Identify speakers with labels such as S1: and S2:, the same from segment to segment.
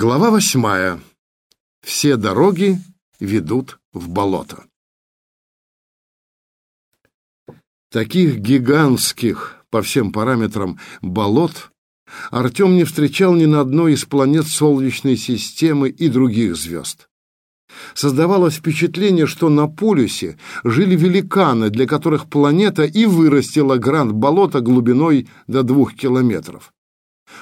S1: Глава восьмая. Все дороги ведут в болото. Таких гигантских по всем параметрам болот Артем не встречал ни на одной из планет Солнечной системы и других звезд. Создавалось впечатление, что на полюсе жили великаны, для которых планета и вырастила гранд-болото глубиной до двух километров.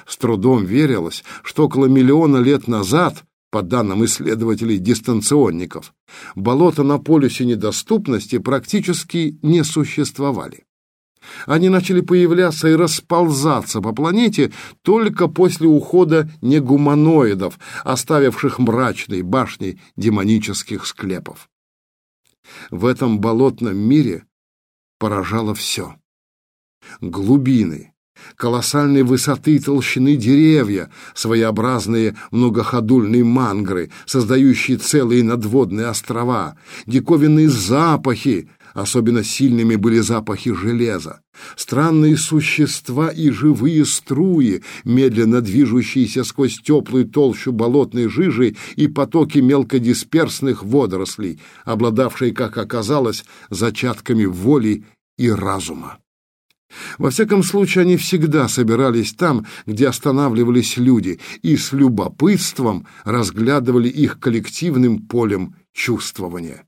S1: С трудом верилось, что около миллиона лет назад, по данным исследователей-дистанционников, болота на полюсе недоступности практически не существовали. Они начали появляться и расползаться по планете только после ухода негуманоидов, оставивших мрачные башни демонических склепов. В этом болотном мире поражало все. Глубины, колоссальной высоты и толщины деревья, своеобразные многоходульные мангры, создающие целые надводные острова, диковинные запахи, особенно сильными были запахи железа, странные существа и живые струи, медленно движущиеся сквозь теплую толщу болотной жижи и потоки мелкодисперсных водорослей, обладавшие, как оказалось, зачатками воли и разума. Во всяком случае, они всегда собирались там, где останавливались люди, и с любопытством разглядывали их коллективным полем чувствования.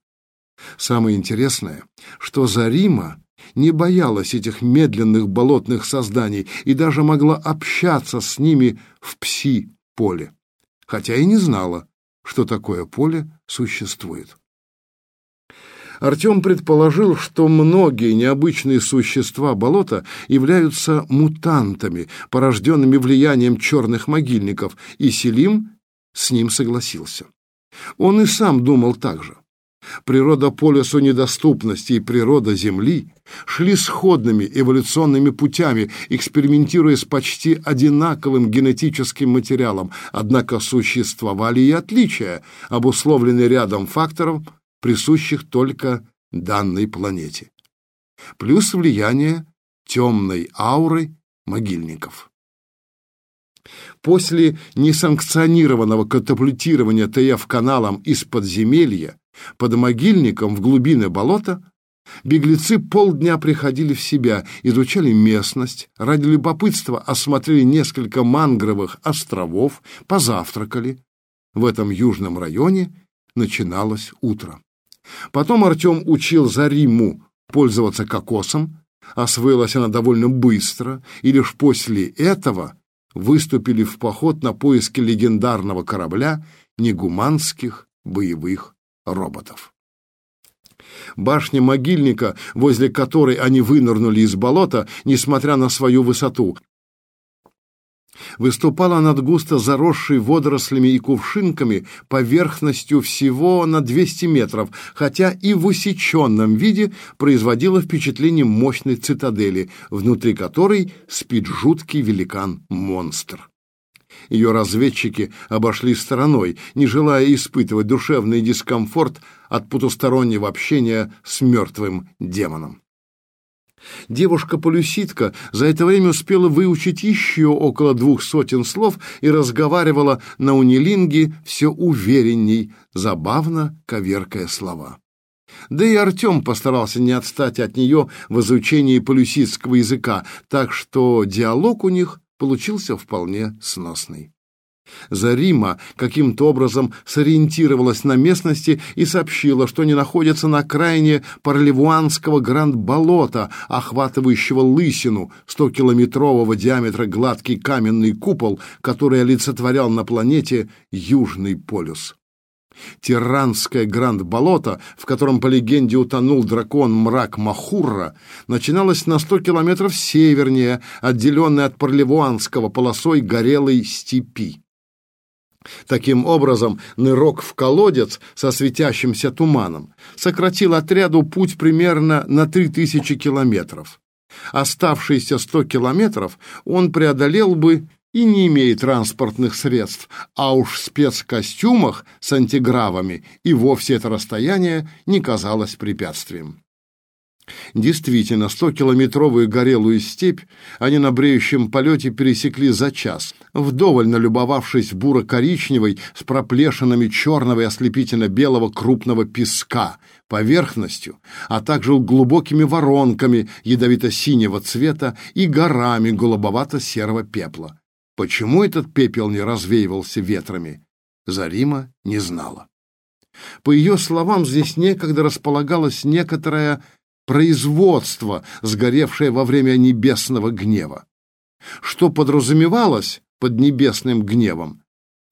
S1: Самое интересное, что Зарима не боялась этих медленных болотных созданий и даже могла общаться с ними в пси-поле, хотя и не знала, что такое поле существует. Артем предположил, что многие необычные существа болота являются мутантами, порожденными влиянием черных могильников, и Селим с ним согласился. Он и сам думал так же. Природа полюсу недоступности и природа Земли шли сходными эволюционными путями, экспериментируя с почти одинаковым генетическим материалом, однако существовали и отличия, обусловленные рядом факторов, присущих только данной планете. Плюс влияние темной ауры могильников. После несанкционированного катапультирования ТФ каналом из подземелья под могильником в глубины болота беглецы полдня приходили в себя, изучали местность, ради любопытства осмотрели несколько мангровых островов, позавтракали. В этом южном районе начиналось утро. Потом Артем учил Зариму пользоваться кокосом, освоилась она довольно быстро, и лишь после этого выступили в поход на поиски легендарного корабля негуманских боевых роботов. Башня могильника, возле которой они вынырнули из болота, несмотря на свою высоту, выступала над густо заросшей водорослями и кувшинками поверхностью всего на 200 метров, хотя и в усеченном виде производила впечатление мощной цитадели, внутри которой спит жуткий великан-монстр. Ее разведчики обошли стороной, не желая испытывать душевный дискомфорт от потустороннего общения с мертвым демоном. Девушка-полюситка за это время успела выучить еще около двух сотен слов и разговаривала на унилинге все уверенней, забавно коверкая слова. Да и Артем постарался не отстать от нее в изучении полюситского языка, так что диалог у них получился вполне сносный. Зарима каким-то образом сориентировалась на местности и сообщила, что они находятся на окраине Парливуанского гранд-болота, охватывающего лысину, 100-километрового диаметра гладкий каменный купол, который олицетворял на планете Южный полюс. Тиранское гранд-болото, в котором, по легенде, утонул дракон Мрак Махурра, начиналось на 100 километров севернее, отделенной от Парливуанского полосой горелой степи. Таким образом, нырок в колодец со светящимся туманом сократил отряду путь примерно на 3000 километров. Оставшиеся 100 километров он преодолел бы и не имея транспортных средств, а уж в спецкостюмах с антигравами и вовсе это расстояние не казалось препятствием. Действительно, сто-километровую горелую степь они на бреющем полете пересекли за час, вдоволь налюбовавшись буро-коричневой с проплешинами черного и ослепительно-белого крупного песка, поверхностью, а также глубокими воронками ядовито-синего цвета и горами голубовато-серого пепла. Почему этот пепел не развеивался ветрами, Зарима не знала. По ее словам, здесь некогда располагалась некоторая производство, сгоревшее во время небесного гнева. Что подразумевалось под небесным гневом,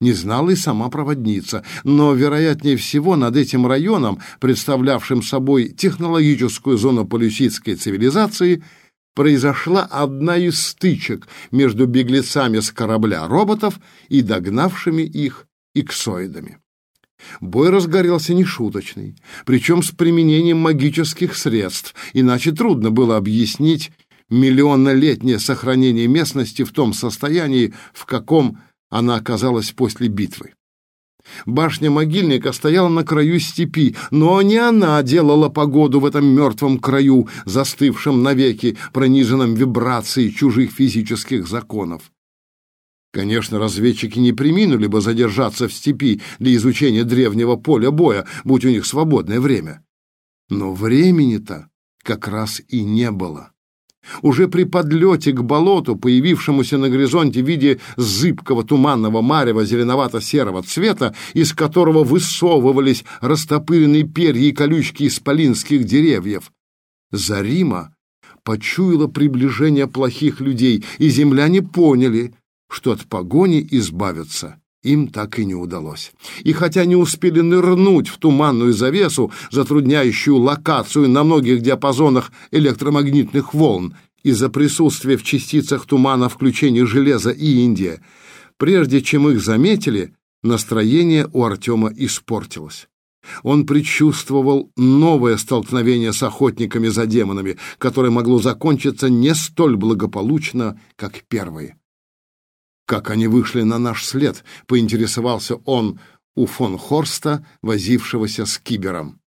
S1: не знала и сама проводница, но, вероятнее всего, над этим районом, представлявшим собой технологическую зону полюсидской цивилизации, произошла одна из стычек между беглецами с корабля роботов и догнавшими их иксоидами. Бой разгорелся нешуточный, причем с применением магических средств, иначе трудно было объяснить миллионнолетнее сохранение местности в том состоянии, в каком она оказалась после битвы. Башня могильника стояла на краю степи, но не она делала погоду в этом мертвом краю, застывшем навеки, пронизанном вибрацией чужих физических законов. Конечно, разведчики не приминули бы задержаться в степи для изучения древнего поля боя, будь у них свободное время. Но времени-то как раз и не было. Уже при подлете к болоту, появившемуся на горизонте в виде зыбкого туманного марева зеленовато-серого цвета, из которого высовывались растопыренные перья и колючки исполинских деревьев, Зарима почуяла приближение плохих людей, и земляне поняли, что от погони избавиться им так и не удалось. И хотя не успели нырнуть в туманную завесу, затрудняющую локацию на многих диапазонах электромагнитных волн, из-за присутствия в частицах тумана включения железа и Индия, прежде чем их заметили, настроение у Артема испортилось. Он предчувствовал новое столкновение с охотниками за демонами, которое могло закончиться не столь благополучно, как первое. Как они вышли на наш след, поинтересовался он у фон Хорста, возившегося с кибером.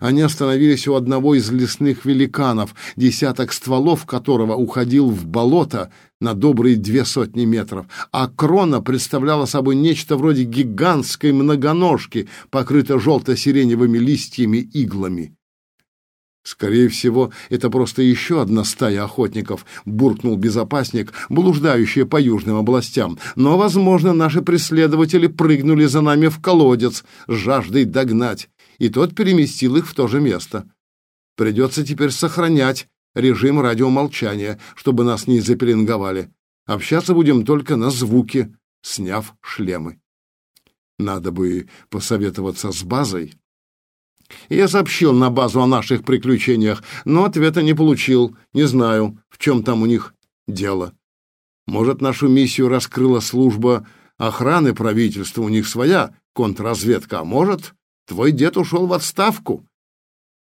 S1: Они остановились у одного из лесных великанов, десяток стволов которого уходил в болото на добрые две сотни метров, а крона представляла собой нечто вроде гигантской многоножки, покрытой желто-сиреневыми листьями иглами. Скорее всего, это просто еще одна стая охотников, буркнул безопасник, блуждающая по южным областям. Но, возможно, наши преследователи прыгнули за нами в колодец, жаждой догнать, и тот переместил их в то же место. Придется теперь сохранять режим радиомолчания, чтобы нас не запеленговали. Общаться будем только на звуки, сняв шлемы. Надо бы посоветоваться с базой, я сообщил на базу о наших приключениях, но ответа не получил. Не знаю, в чем там у них дело. Может, нашу миссию раскрыла служба охраны правительства, у них своя контрразведка, а может, твой дед ушел в отставку,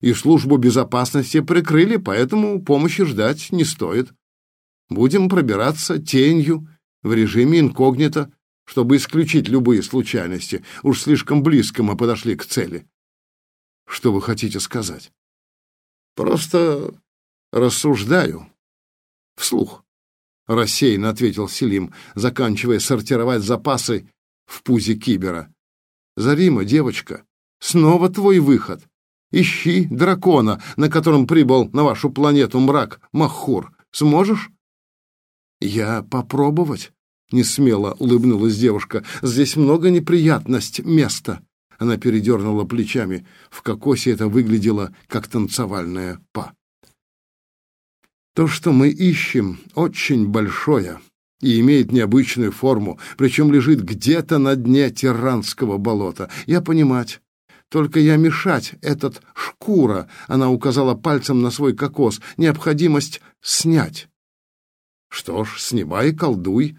S1: и службу безопасности прикрыли, поэтому помощи ждать не стоит. Будем пробираться тенью в режиме инкогнито, чтобы исключить любые случайности. Уж слишком близко мы подошли к цели. Что вы хотите сказать? Просто рассуждаю. Вслух. Рассеянно ответил Селим, заканчивая сортировать запасы в пузе кибера. Зарима, девочка, снова твой выход. Ищи дракона, на котором прибыл на вашу планету мрак Махур. Сможешь? Я попробовать. Не смело улыбнулась девушка. Здесь много неприятность места. Она передернула плечами. В кокосе это выглядело, как танцевальная па. То, что мы ищем, очень большое и имеет необычную форму, причем лежит где-то на дне Тиранского болота. Я понимать. Только я мешать этот шкура, она указала пальцем на свой кокос, необходимость снять. Что ж, снимай, колдуй.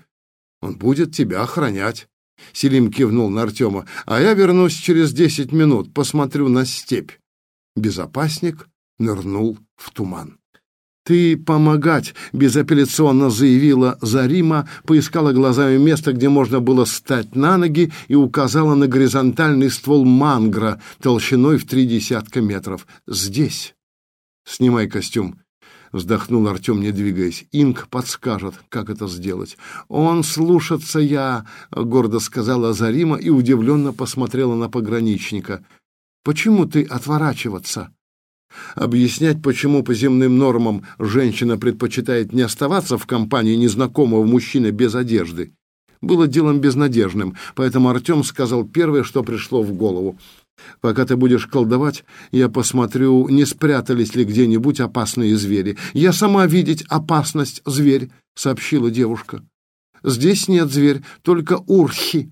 S1: Он будет тебя охранять. Селим кивнул на Артема. «А я вернусь через десять минут, посмотрю на степь». Безопасник нырнул в туман. «Ты помогать», — безапелляционно заявила Зарима, поискала глазами место, где можно было встать на ноги и указала на горизонтальный ствол мангра толщиной в три десятка метров. «Здесь». «Снимай костюм», — вздохнул Артем, не двигаясь. «Инк подскажет, как это сделать». «Он слушаться я», — гордо сказала Зарима и удивленно посмотрела на пограничника. «Почему ты отворачиваться?» Объяснять, почему по земным нормам женщина предпочитает не оставаться в компании незнакомого мужчины без одежды, было делом безнадежным, поэтому Артем сказал первое, что пришло в голову. «Пока ты будешь колдовать, я посмотрю, не спрятались ли где-нибудь опасные звери. Я сама видеть опасность зверь», — сообщила девушка. «Здесь нет зверь, только урхи».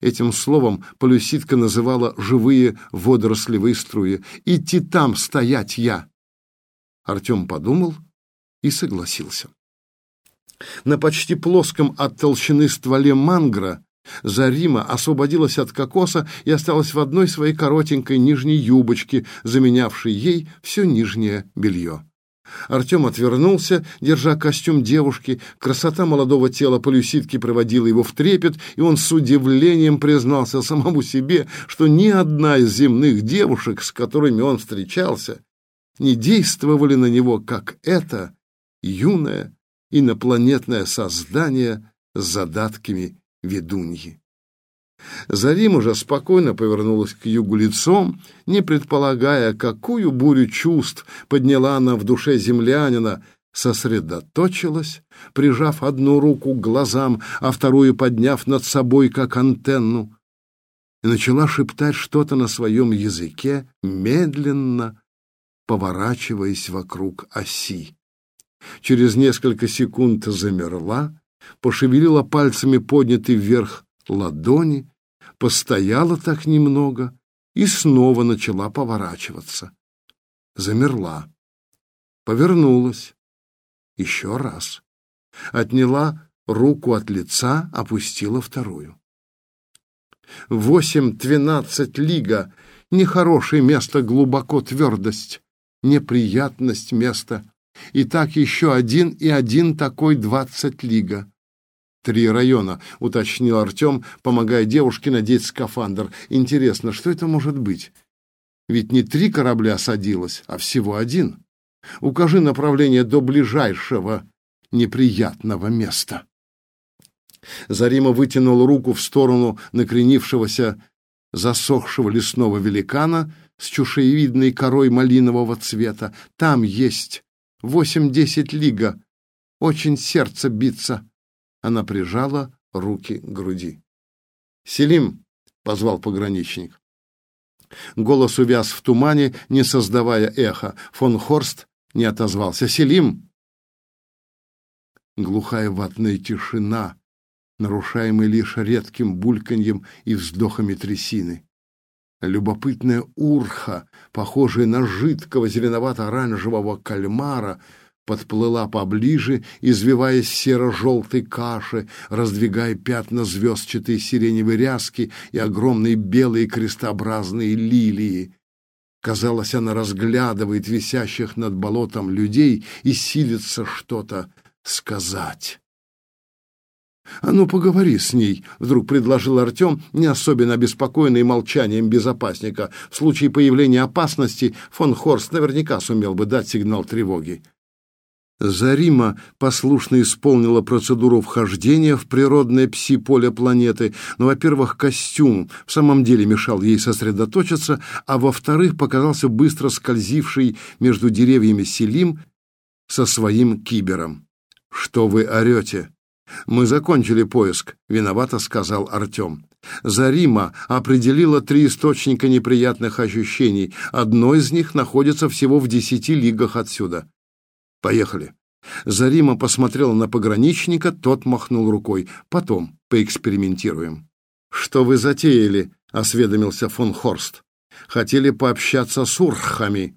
S1: Этим словом полюситка называла живые водорослевые струи. «Идти там стоять я!» Артем подумал и согласился. На почти плоском от толщины стволе мангра Зарима освободилась от кокоса и осталась в одной своей коротенькой нижней юбочке, заменявшей ей все нижнее белье. Артем отвернулся, держа костюм девушки. Красота молодого тела полюситки проводила его в трепет, и он с удивлением признался самому себе, что ни одна из земных девушек, с которыми он встречался, не действовали на него, как это юное инопланетное создание с задатками ведуньи. Зарим уже спокойно повернулась к югу лицом, не предполагая, какую бурю чувств подняла она в душе землянина, сосредоточилась, прижав одну руку к глазам, а вторую подняв над собой, как антенну, и начала шептать что-то на своем языке, медленно поворачиваясь вокруг оси. Через несколько секунд замерла, пошевелила пальцами поднятый вверх ладони, постояла так немного и снова начала поворачиваться. Замерла, повернулась еще раз, отняла руку от лица, опустила вторую. Восемь-двенадцать лига — нехорошее место, глубоко твердость, неприятность места. И так еще один и один такой двадцать лига. «Три района», — уточнил Артем, помогая девушке надеть скафандр. «Интересно, что это может быть? Ведь не три корабля садилось, а всего один. Укажи направление до ближайшего неприятного места». Зарима вытянул руку в сторону накренившегося засохшего лесного великана с чушеевидной корой малинового цвета. «Там есть восемь-десять лига. Очень сердце биться». Она прижала руки к груди. «Селим!» — позвал пограничник. Голос увяз в тумане, не создавая эха. Фон Хорст не отозвался. «Селим!» Глухая ватная тишина, нарушаемая лишь редким бульканьем и вздохами трясины. Любопытная урха, похожая на жидкого зеленовато-оранжевого кальмара, подплыла поближе, извиваясь серо-желтой каши, раздвигая пятна звездчатой сиреневой ряски и огромные белые крестообразные лилии. Казалось, она разглядывает висящих над болотом людей и силится что-то сказать. «А ну, поговори с ней», — вдруг предложил Артем, не особенно обеспокоенный молчанием безопасника. В случае появления опасности фон Хорст наверняка сумел бы дать сигнал тревоги. Зарима послушно исполнила процедуру вхождения в природное пси-поле планеты, но, во-первых, костюм в самом деле мешал ей сосредоточиться, а во-вторых, показался быстро скользивший между деревьями Селим со своим кибером. «Что вы орете?» «Мы закончили поиск», — виновато сказал Артем. Зарима определила три источника неприятных ощущений. Одно из них находится всего в десяти лигах отсюда. Поехали. Зарима посмотрела на пограничника, тот махнул рукой. Потом поэкспериментируем. Что вы затеяли? осведомился фон Хорст. Хотели пообщаться с урхами.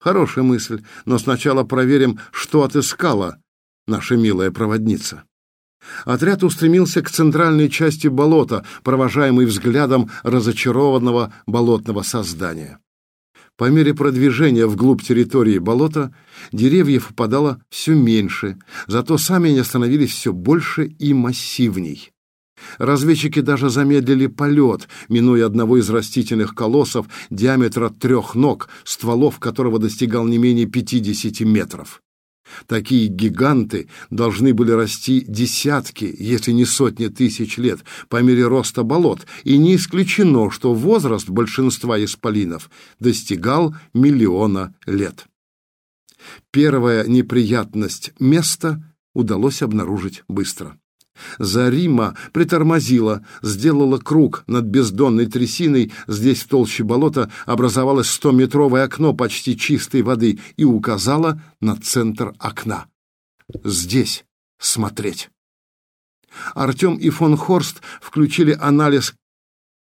S1: Хорошая мысль, но сначала проверим, что отыскала наша милая проводница. Отряд устремился к центральной части болота, провожаемый взглядом разочарованного болотного создания. По мере продвижения вглубь территории болота деревьев попадало все меньше, зато сами они становились все больше и массивней. Разведчики даже замедлили полет, минуя одного из растительных колоссов диаметра трех ног, стволов которого достигал не менее 50 метров. Такие гиганты должны были расти десятки, если не сотни тысяч лет по мере роста болот, и не исключено, что возраст большинства исполинов достигал миллиона лет. Первая неприятность места удалось обнаружить быстро. Зарима притормозила, сделала круг над бездонной трясиной, здесь в толще болота образовалось стометровое окно почти чистой воды и указала на центр окна. «Здесь смотреть». Артем и фон Хорст включили анализ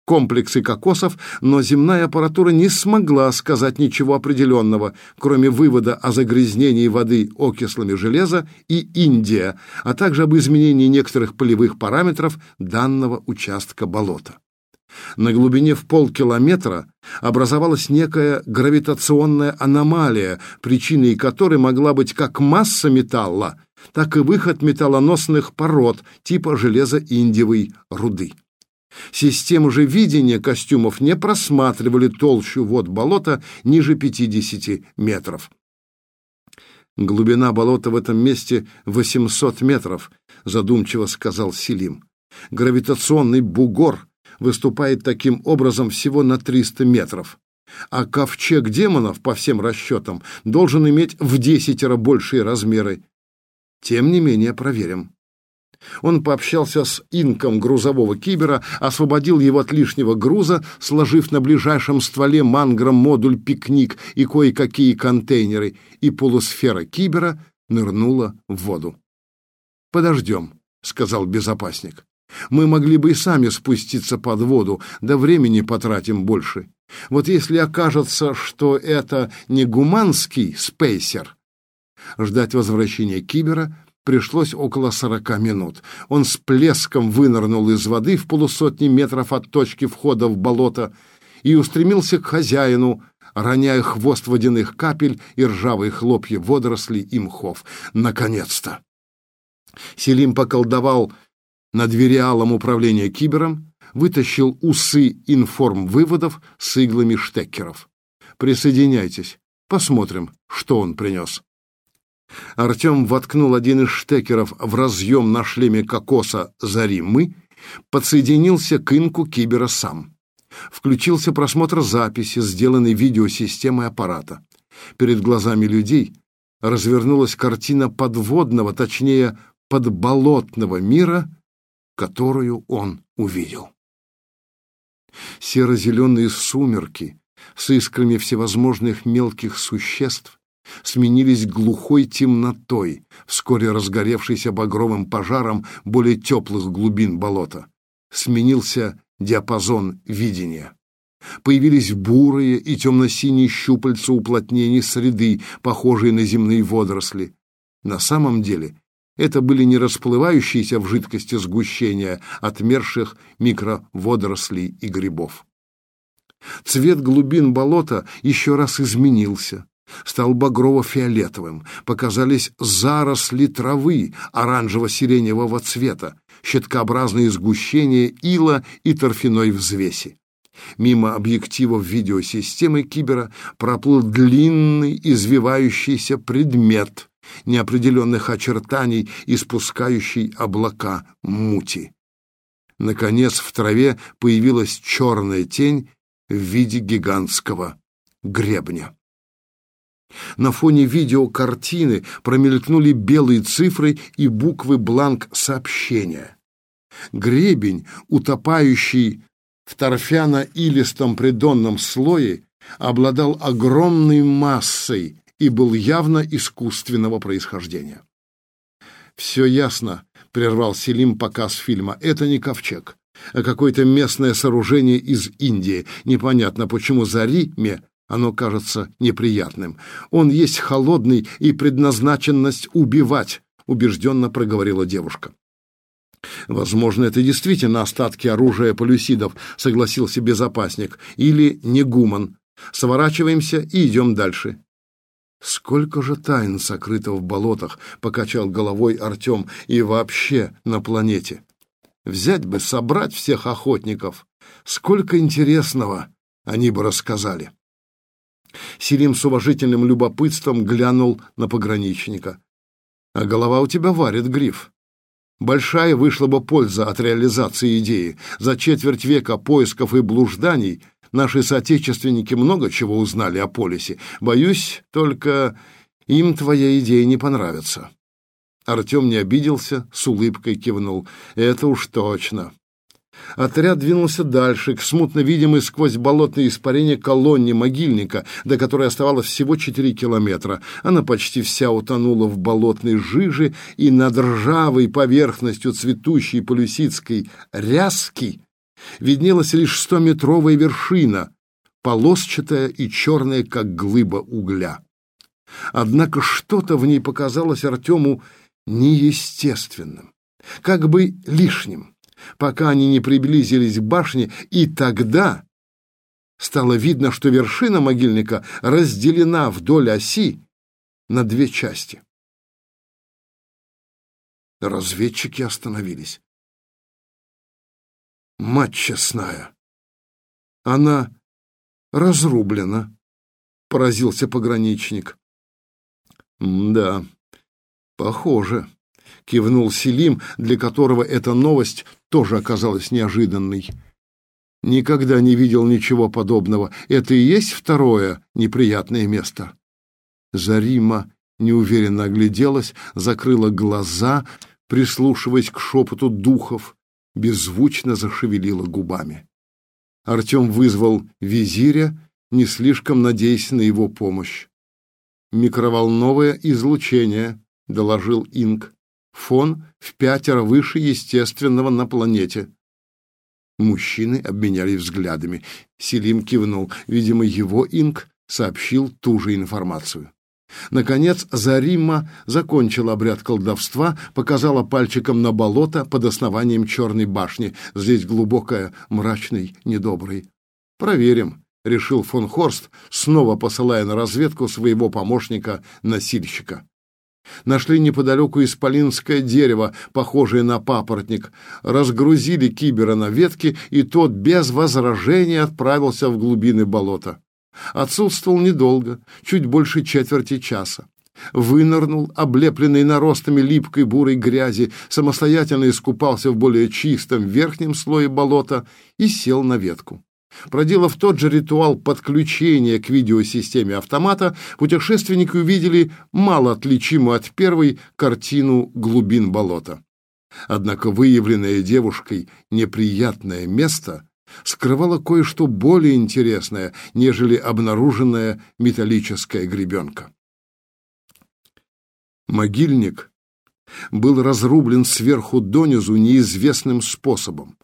S1: комплексы кокосов, но земная аппаратура не смогла сказать ничего определенного, кроме вывода о загрязнении воды окислами железа и Индия, а также об изменении некоторых полевых параметров данного участка болота. На глубине в полкилометра образовалась некая гравитационная аномалия, причиной которой могла быть как масса металла, так и выход металлоносных пород типа железо-индиевой руды. Системы же видения костюмов не просматривали толщу вод болота ниже 50 метров. «Глубина болота в этом месте 800 метров», — задумчиво сказал Селим. «Гравитационный бугор выступает таким образом всего на 300 метров, а ковчег демонов, по всем расчетам, должен иметь в десятеро большие размеры. Тем не менее проверим». Он пообщался с инком грузового кибера, освободил его от лишнего груза, сложив на ближайшем стволе мангром модуль «Пикник» и кое-какие контейнеры, и полусфера кибера нырнула в воду. «Подождем», — сказал безопасник. «Мы могли бы и сами спуститься под воду, да времени потратим больше. Вот если окажется, что это не гуманский спейсер...» Ждать возвращения кибера пришлось около сорока минут. Он с плеском вынырнул из воды в полусотни метров от точки входа в болото и устремился к хозяину, роняя хвост водяных капель и ржавые хлопья водорослей и мхов. Наконец-то! Селим поколдовал над вериалом управления кибером, вытащил усы информ-выводов с иглами штекеров. Присоединяйтесь, посмотрим, что он принес. Артем воткнул один из штекеров в разъем на шлеме кокоса Заримы, подсоединился к инку кибера сам. Включился просмотр записи, сделанной видеосистемой аппарата. Перед глазами людей развернулась картина подводного, точнее, подболотного мира, которую он увидел. Серо-зеленые сумерки с искрами всевозможных мелких существ сменились глухой темнотой, вскоре разгоревшейся багровым пожаром более теплых глубин болота. Сменился диапазон видения. Появились бурые и темно-синие щупальца уплотнений среды, похожие на земные водоросли. На самом деле это были не расплывающиеся в жидкости сгущения отмерших микроводорослей и грибов. Цвет глубин болота еще раз изменился, стал багрово-фиолетовым, показались заросли травы оранжево-сиреневого цвета, щиткообразные сгущения ила и торфяной взвеси. Мимо объективов видеосистемы Кибера проплыл длинный извивающийся предмет неопределенных очертаний, испускающий облака мути. Наконец в траве появилась черная тень в виде гигантского гребня. На фоне видеокартины промелькнули белые цифры и буквы бланк сообщения. Гребень, утопающий в торфяно-илистом придонном слое, обладал огромной массой и был явно искусственного происхождения. «Все ясно», — прервал Селим показ фильма, — «это не ковчег, а какое-то местное сооружение из Индии. Непонятно, почему за Риме оно кажется неприятным. Он есть холодный и предназначенность убивать, убежденно проговорила девушка. Возможно, это действительно остатки оружия полюсидов, согласился безопасник, или негуман. Сворачиваемся и идем дальше. Сколько же тайн сокрыто в болотах, покачал головой Артем, и вообще на планете. Взять бы, собрать всех охотников. Сколько интересного они бы рассказали. Селим с уважительным любопытством глянул на пограничника. «А голова у тебя варит, Гриф. Большая вышла бы польза от реализации идеи. За четверть века поисков и блужданий наши соотечественники много чего узнали о полисе. Боюсь, только им твоя идея не понравится». Артем не обиделся, с улыбкой кивнул. «Это уж точно. Отряд двинулся дальше, к смутно видимой сквозь болотные испарения колонне могильника, до которой оставалось всего четыре километра. Она почти вся утонула в болотной жиже, и над ржавой поверхностью цветущей полюсидской ряски виднелась лишь стометровая вершина, полосчатая и черная, как глыба угля. Однако что-то в ней показалось Артему неестественным, как бы лишним пока они не приблизились к башне, и тогда стало видно, что вершина могильника разделена вдоль оси на две части. Разведчики остановились. Мать честная, она разрублена, поразился пограничник. Да, похоже. — кивнул Селим, для которого эта новость тоже оказалась неожиданной. «Никогда не видел ничего подобного. Это и есть второе неприятное место». Зарима неуверенно огляделась, закрыла глаза, прислушиваясь к шепоту духов, беззвучно зашевелила губами. Артем вызвал визиря, не слишком надеясь на его помощь. «Микроволновое излучение», — доложил Инг. Фон в пятеро выше естественного на планете. Мужчины обменялись взглядами. Селим кивнул. Видимо, его инк сообщил ту же информацию. Наконец, Зарима закончила обряд колдовства, показала пальчиком на болото под основанием черной башни. Здесь глубокая, мрачный, недобрый. «Проверим», — решил фон Хорст, снова посылая на разведку своего помощника-носильщика. Нашли неподалеку исполинское дерево, похожее на папоротник, разгрузили кибера на ветки, и тот без возражения отправился в глубины болота. Отсутствовал недолго, чуть больше четверти часа. Вынырнул, облепленный наростами липкой бурой грязи, самостоятельно искупался в более чистом верхнем слое болота и сел на ветку. Проделав тот же ритуал подключения к видеосистеме автомата, путешественники увидели мало отличимую от первой картину глубин болота. Однако выявленное девушкой неприятное место скрывало кое-что более интересное, нежели обнаруженная металлическая гребенка. Могильник был разрублен сверху донизу неизвестным способом.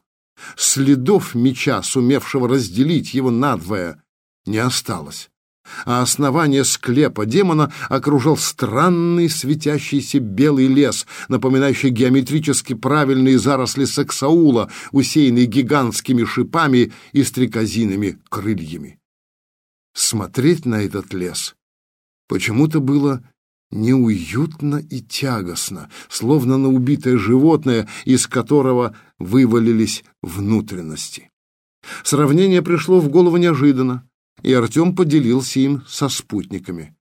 S1: Следов меча, сумевшего разделить его надвое, не осталось. А основание склепа демона окружал странный светящийся белый лес, напоминающий геометрически правильные заросли саксаула, усеянные гигантскими шипами и стрекозиными крыльями. Смотреть на этот лес почему-то было неуютно и тягостно, словно на убитое животное, из которого вывалились внутренности. Сравнение пришло в голову неожиданно, и Артем поделился им со спутниками.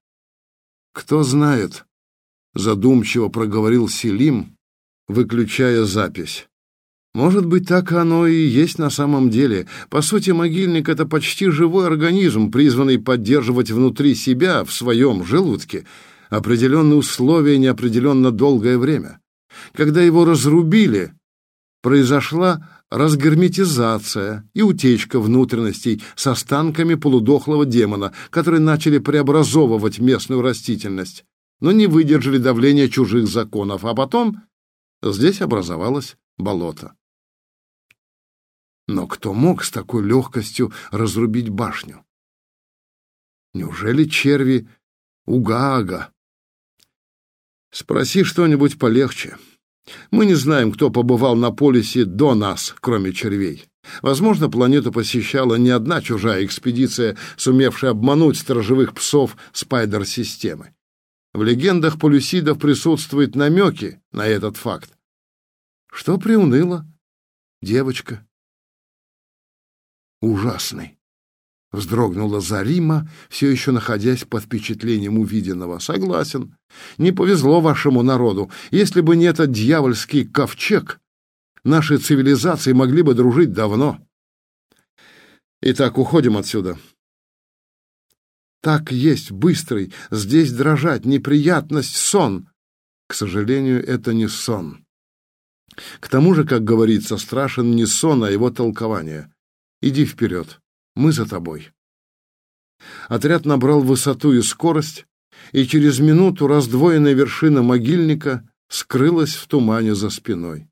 S1: «Кто знает», — задумчиво проговорил Селим, выключая запись. Может быть, так оно и есть на самом деле. По сути, могильник — это почти живой организм, призванный поддерживать внутри себя, в своем желудке, определенные условия неопределенно долгое время. Когда его разрубили, произошла разгерметизация и утечка внутренностей с останками полудохлого демона, которые начали преобразовывать местную растительность, но не выдержали давления чужих законов, а потом здесь образовалось болото. Но кто мог с такой легкостью разрубить башню? Неужели черви Угаага Спроси что-нибудь полегче. Мы не знаем, кто побывал на полюсе до нас, кроме червей. Возможно, планету посещала не одна чужая экспедиция, сумевшая обмануть сторожевых псов спайдер-системы. В легендах полюсидов присутствуют намеки на этот факт. Что приуныло? девочка. Ужасный. Вздрогнула Зарима, все еще находясь под впечатлением увиденного. Согласен. Не повезло вашему народу. Если бы не этот дьявольский ковчег, наши цивилизации могли бы дружить давно. Итак, уходим отсюда. Так есть, быстрый, здесь дрожать, неприятность, сон. К сожалению, это не сон. К тому же, как говорится, страшен не сон, а его толкование. Иди вперед, мы за тобой. Отряд набрал высоту и скорость, и через минуту раздвоенная вершина могильника скрылась в тумане за спиной.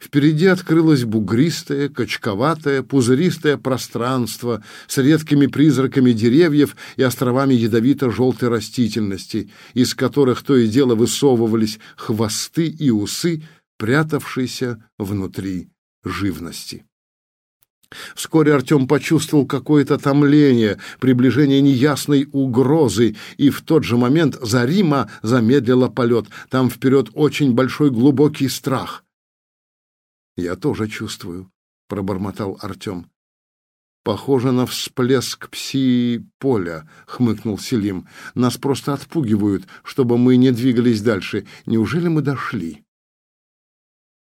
S1: Впереди открылось бугристое, качковатое, пузыристое пространство с редкими призраками деревьев и островами ядовито-желтой растительности, из которых то и дело высовывались хвосты и усы, прятавшиеся внутри живности. Вскоре Артем почувствовал какое-то томление, приближение неясной угрозы, и в тот же момент Зарима замедлила полет. Там вперед очень большой глубокий страх. «Я тоже чувствую», — пробормотал Артем. «Похоже на всплеск пси-поля», — хмыкнул Селим. «Нас просто отпугивают, чтобы мы не двигались дальше. Неужели мы дошли?»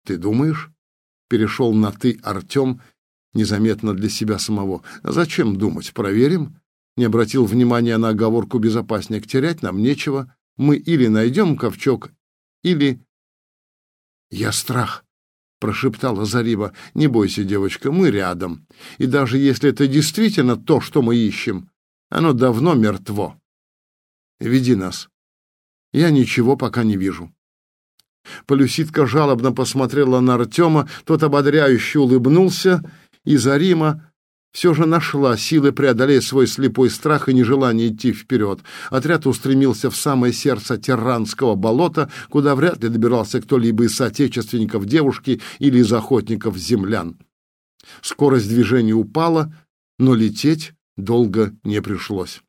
S1: «Ты думаешь?» — перешел на «ты» Артем, незаметно для себя самого. «Зачем думать? Проверим?» Не обратил внимания на оговорку безопасник. «Терять нам нечего. Мы или найдем ковчег, или...» «Я страх», прошептала Зариба. «Не бойся, девочка, мы рядом. И даже если это действительно то, что мы ищем, оно давно мертво. Веди нас. Я ничего пока не вижу». Полюситка жалобно посмотрела на Артема, тот ободряюще улыбнулся, и Зарима все же нашла силы преодолеть свой слепой страх и нежелание идти вперед. Отряд устремился в самое сердце Терранского болота, куда вряд ли добирался кто-либо из соотечественников девушки или из охотников землян. Скорость движения упала, но лететь долго не пришлось.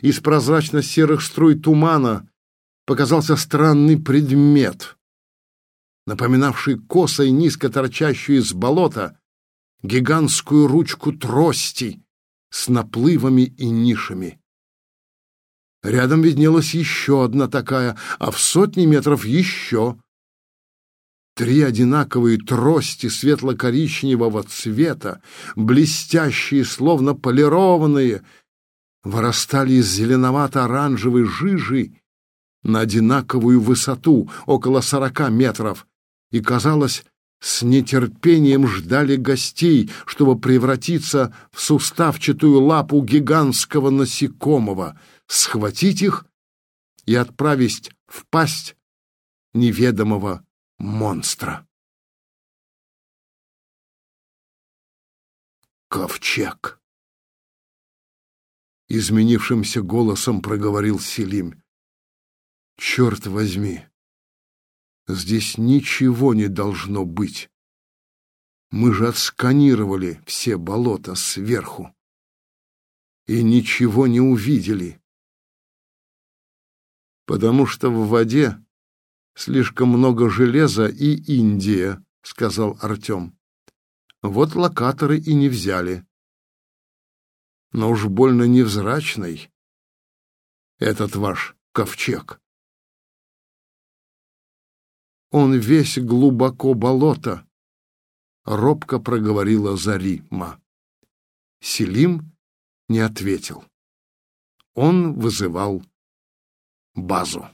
S1: Из прозрачно-серых струй тумана показался странный предмет, напоминавший косой низко торчащую из болота гигантскую ручку трости с наплывами и нишами. Рядом виднелась еще одна такая, а в сотни метров еще. Три одинаковые трости светло-коричневого цвета, блестящие, словно полированные, вырастали из зеленовато-оранжевой жижи на одинаковую высоту, около сорока метров, и, казалось, с нетерпением ждали гостей, чтобы превратиться в суставчатую лапу гигантского насекомого, схватить их и отправить в пасть неведомого монстра. Ковчег. Изменившимся голосом проговорил Селим. Черт возьми! Здесь ничего не должно быть. Мы же отсканировали все болота сверху и ничего не увидели. Потому что в воде слишком много железа и Индия, сказал Артем. Вот локаторы и не взяли. Но уж больно невзрачный этот ваш ковчег. Он весь глубоко болото, — робко проговорила Зарима. Селим не ответил. Он вызывал базу.